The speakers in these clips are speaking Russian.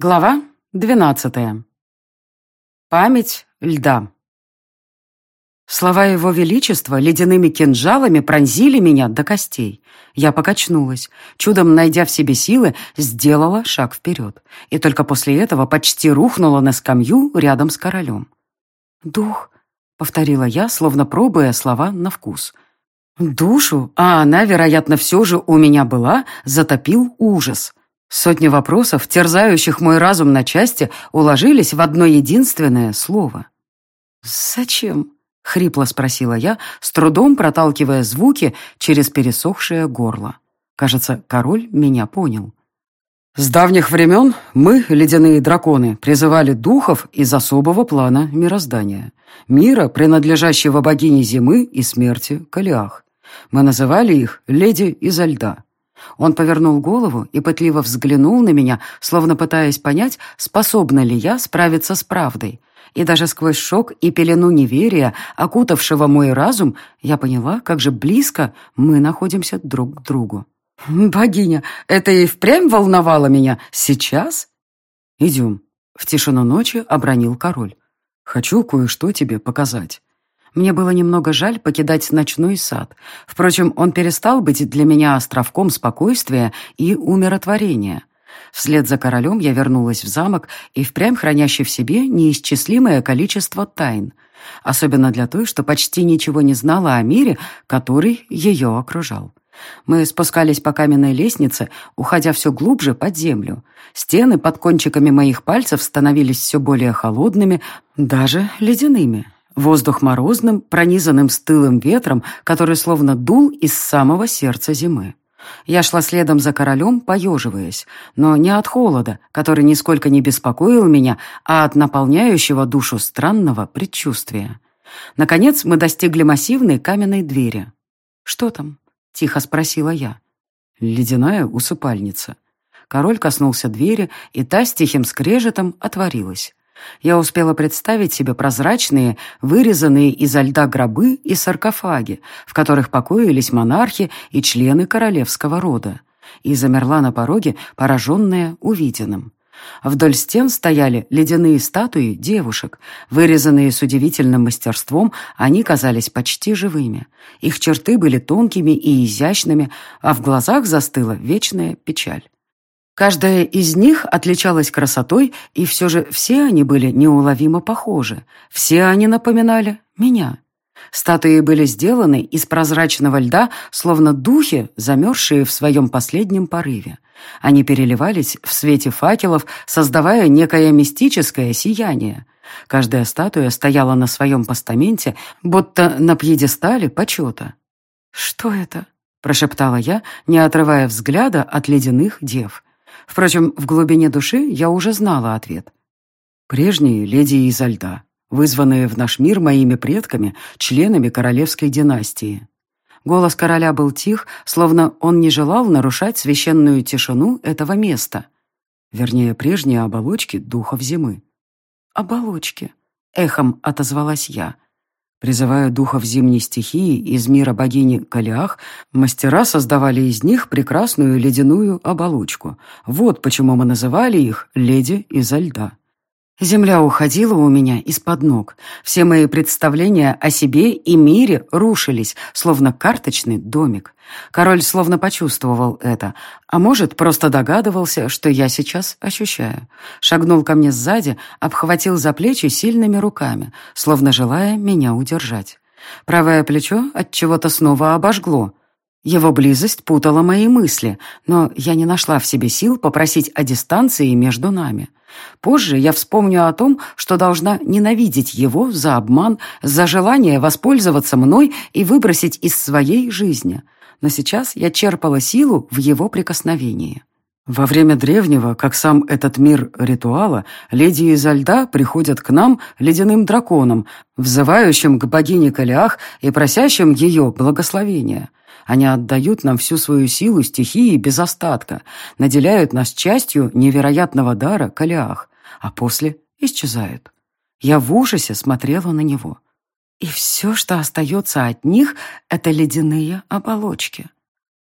Глава двенадцатая. Память льда. Слова его величества ледяными кинжалами пронзили меня до костей. Я покачнулась, чудом найдя в себе силы, сделала шаг вперед. И только после этого почти рухнула на скамью рядом с королем. «Дух», — повторила я, словно пробуя слова на вкус. «Душу, а она, вероятно, все же у меня была, затопил ужас». Сотни вопросов, терзающих мой разум на части, уложились в одно единственное слово. «Зачем?» — хрипло спросила я, с трудом проталкивая звуки через пересохшее горло. Кажется, король меня понял. С давних времен мы, ледяные драконы, призывали духов из особого плана мироздания. Мира, принадлежащего богине зимы и смерти Калиах. Мы называли их «леди изо льда». Он повернул голову и пытливо взглянул на меня, словно пытаясь понять, способна ли я справиться с правдой. И даже сквозь шок и пелену неверия, окутавшего мой разум, я поняла, как же близко мы находимся друг к другу. «Богиня, это и впрямь волновало меня. Сейчас?» «Идем», — в тишину ночи обронил король. «Хочу кое-что тебе показать». Мне было немного жаль покидать ночной сад. Впрочем, он перестал быть для меня островком спокойствия и умиротворения. Вслед за королем я вернулась в замок и впрямь хранящий в себе неисчислимое количество тайн. Особенно для той, что почти ничего не знала о мире, который ее окружал. Мы спускались по каменной лестнице, уходя все глубже под землю. Стены под кончиками моих пальцев становились все более холодными, даже ледяными. Воздух морозным, пронизанным стылым ветром, который словно дул из самого сердца зимы. Я шла следом за королем, поеживаясь, но не от холода, который нисколько не беспокоил меня, а от наполняющего душу странного предчувствия. Наконец мы достигли массивной каменной двери. «Что там?» — тихо спросила я. «Ледяная усыпальница». Король коснулся двери, и та с тихим скрежетом отворилась. Я успела представить себе прозрачные, вырезанные изо льда гробы и саркофаги, в которых покоились монархи и члены королевского рода, и замерла на пороге, пораженная увиденным. Вдоль стен стояли ледяные статуи девушек. Вырезанные с удивительным мастерством, они казались почти живыми. Их черты были тонкими и изящными, а в глазах застыла вечная печаль. Каждая из них отличалась красотой, и все же все они были неуловимо похожи. Все они напоминали меня. Статуи были сделаны из прозрачного льда, словно духи, замерзшие в своем последнем порыве. Они переливались в свете факелов, создавая некое мистическое сияние. Каждая статуя стояла на своем постаменте, будто на пьедестале почета. «Что это?» – прошептала я, не отрывая взгляда от ледяных дев. Впрочем, в глубине души я уже знала ответ. Прежние леди изо льда, вызванные в наш мир моими предками, членами королевской династии. Голос короля был тих, словно он не желал нарушать священную тишину этого места. Вернее, прежние оболочки духов зимы. «Оболочки», — эхом отозвалась я. Призывая духов зимней стихии из мира богини Калиах, мастера создавали из них прекрасную ледяную оболочку. Вот почему мы называли их «леди изо льда». Земля уходила у меня из-под ног. Все мои представления о себе и мире рушились, словно карточный домик. Король словно почувствовал это, а может, просто догадывался, что я сейчас ощущаю. Шагнул ко мне сзади, обхватил за плечи сильными руками, словно желая меня удержать. Правое плечо от чего-то снова обожгло. Его близость путала мои мысли, но я не нашла в себе сил попросить о дистанции между нами. Позже я вспомню о том, что должна ненавидеть его за обман, за желание воспользоваться мной и выбросить из своей жизни. Но сейчас я черпала силу в его прикосновении. Во время древнего, как сам этот мир ритуала, леди изо льда приходят к нам, ледяным драконам, взывающим к богине Калиах и просящим ее благословения. Они отдают нам всю свою силу стихии без остатка, наделяют нас частью невероятного дара Калиах, а после исчезают. Я в ужасе смотрела на него. И все, что остается от них, это ледяные оболочки.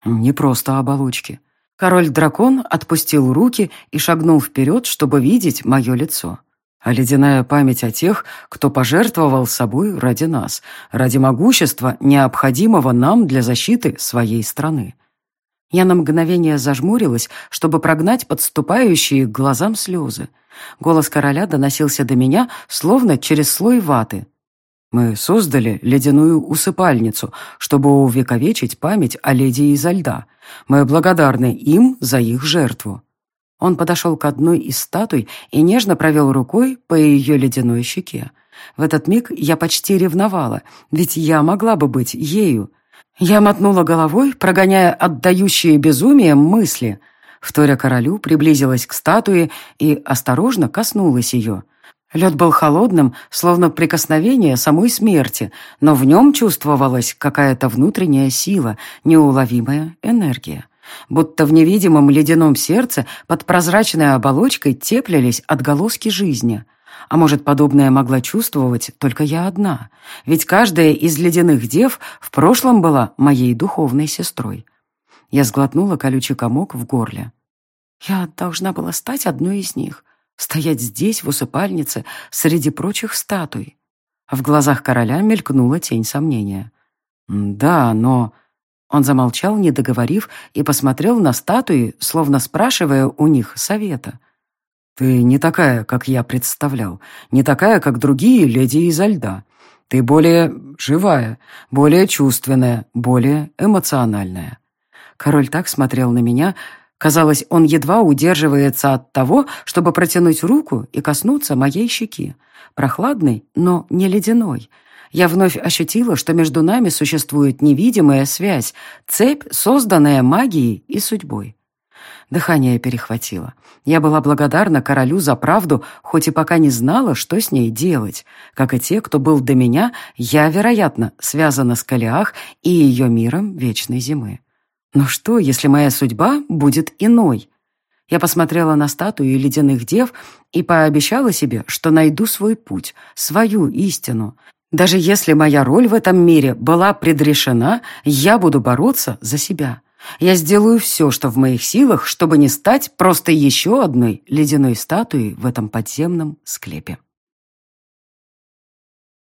Не просто оболочки. Король-дракон отпустил руки и шагнул вперед, чтобы видеть мое лицо. А ледяная память о тех, кто пожертвовал собой ради нас, ради могущества, необходимого нам для защиты своей страны. Я на мгновение зажмурилась, чтобы прогнать подступающие к глазам слезы. Голос короля доносился до меня, словно через слой ваты. Мы создали ледяную усыпальницу, чтобы увековечить память о леди изо льда. Мы благодарны им за их жертву. Он подошел к одной из статуй и нежно провел рукой по ее ледяной щеке. В этот миг я почти ревновала, ведь я могла бы быть ею. Я мотнула головой, прогоняя отдающие безумием мысли. Вторя королю приблизилась к статуе и осторожно коснулась ее. Лед был холодным, словно прикосновение самой смерти, но в нем чувствовалась какая-то внутренняя сила, неуловимая энергия. Будто в невидимом ледяном сердце под прозрачной оболочкой теплились отголоски жизни. А может, подобное могла чувствовать только я одна, ведь каждая из ледяных дев в прошлом была моей духовной сестрой. Я сглотнула колючий комок в горле. Я должна была стать одной из них, стоять здесь, в усыпальнице, среди прочих статуй. В глазах короля мелькнула тень сомнения. «Да, но...» Он замолчал, не договорив, и посмотрел на статуи, словно спрашивая у них совета. «Ты не такая, как я представлял, не такая, как другие леди изо льда. Ты более живая, более чувственная, более эмоциональная». Король так смотрел на меня, Казалось, он едва удерживается от того, чтобы протянуть руку и коснуться моей щеки. Прохладной, но не ледяной. Я вновь ощутила, что между нами существует невидимая связь, цепь, созданная магией и судьбой. Дыхание перехватило. Я была благодарна королю за правду, хоть и пока не знала, что с ней делать. Как и те, кто был до меня, я, вероятно, связана с Калиах и ее миром вечной зимы. Но что, если моя судьба будет иной? Я посмотрела на статуи ледяных дев и пообещала себе, что найду свой путь, свою истину. Даже если моя роль в этом мире была предрешена, я буду бороться за себя. Я сделаю все, что в моих силах, чтобы не стать просто еще одной ледяной статуей в этом подземном склепе.